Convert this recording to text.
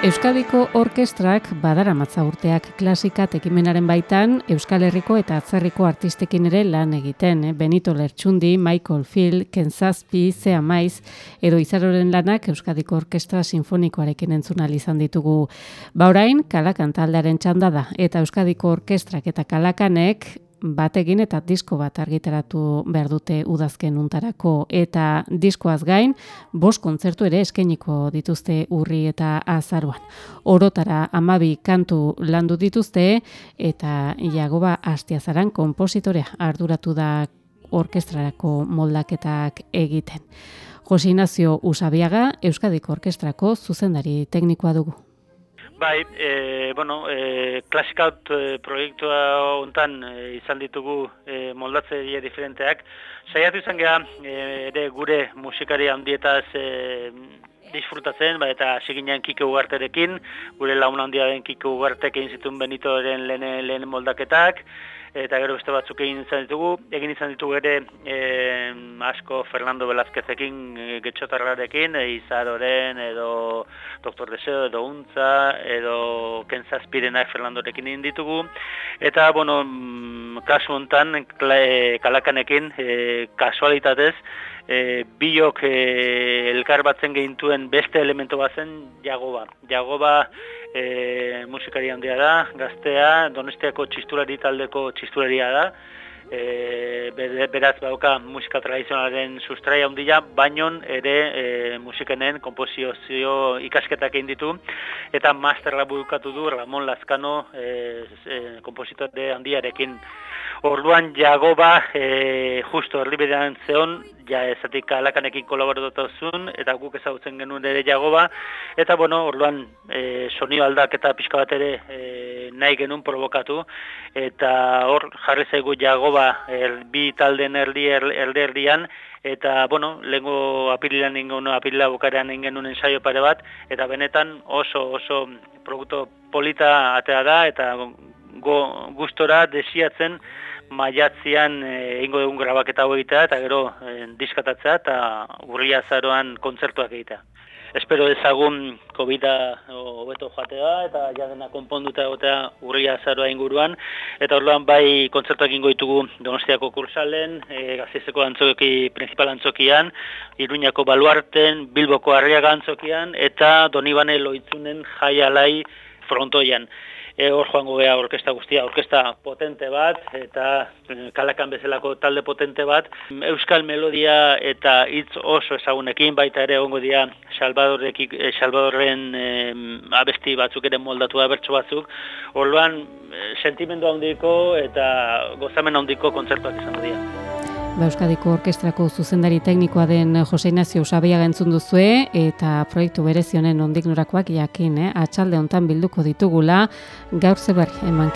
Euskadiko orkestrak badara matza urteak klasika tekimenaren baitan Euskal Herriko eta atzerriko artistekin ere lan egiten. Eh? Benito Lertxundi, Michael Phil, Ken Zazpi, Zea Maiz, edo izaroren lanak Euskadiko Orkestra Sinfonikoarekin entzuna izan ditugu. Baurain, kalakan taldearen txanda da, eta Euskadiko Orkestrak eta kalakanek batekin eta disko bat argitaratu behar dute udazken untarako eta diskoaz gain, bost kontzertu ere eskeniko dituzte urri eta azaruan. Orotara amabi kantu landu dituzte eta jagoba hastiazaran kompositorea arduratu da orkestrarako moldaketak egiten. Jose Inazio Usabiaga, Euskadiko Orkestrako zuzendari teknikoa dugu. Bai, e, bueno, e, Classic e, proiektua hontan e, izan ditugu e, moldatze die diferenteak. Saiatu izan geha, e, ere gure musikari handietaz e, disfrutatzen, ba, eta siginean Kike Ugarterekin, gure laun handia den Kike Ugartek egin zituen Benitoren lehen, lehen moldaketak, eta gero beste batzuk egin izan ditugu, egin izan ditugu ere e, asko Fernando Velazquezekin e, getxotarrarekin, e, Izaroren edo Doktor Deseo edo Untza edo Kenzazpirenak Fernandorekin egin ditugu, eta bueno, mm, kasu hontan kalakanekin e, kasualitatez, e, biok e, elkar batzen gehintuen beste elemento bazen jagoba. Jagoba e, musikari handia da, gaztea, donestiako txistulari taldeko txistularia da, e, beraz bauka musika tradizionalen sustraia handia, baino ere e, musikenen komposizio ikasketak egin ditu eta masterra bukatu du Ramon Lazkano e, e, kompositore handiarekin. Orduan jagoba e, justo erlibedean zeon ja ezatik alakanekin kolaboratu zuen, eta guk ezagutzen genuen ere jagoba, eta bueno, orduan e, sonio aldak eta pixka bat ere e, nahi genuen provokatu, eta hor jarri zaigu jagoba er, bi talden erdi erdi erdian, eta bueno, lehenko apililan ingoen, apilila bukarean ingenuen ensaio pare bat, eta benetan oso oso produktu polita atea da, eta go, gustora desiatzen, maiatzian eh, egingo dugun grabaketa hau egitea eta gero e, diskatatzea eta urria zaroan kontzertuak egitea. Espero ezagun COVID-a hobeto joatea eta jadena konponduta egotea urria zaroa inguruan. Eta orduan bai kontzertuak ingo ditugu Donostiako kursalen, e, gazizeko antzoki, principal antzokian, Iruñako baluarten, Bilboko harriaga antzokian eta Donibane loitzunen jaialai frontoian e, joango gea orkesta guztia, orkesta potente bat, eta e, kalakan bezalako talde potente bat, euskal melodia eta hitz oso ezagunekin, baita ere ongo dia e, Salvadorren e, abesti batzuk ere moldatu abertsu batzuk, orduan sentimendu handiko eta gozamen handiko kontzertuak izango dira. Ba, Euskadiko Orkestrako zuzendari teknikoa den Jose Ignacio Usabia gantzun duzue eta proiektu berezionen ondik norakoak jakin, eh? atxalde hontan bilduko ditugula gaur zebar eman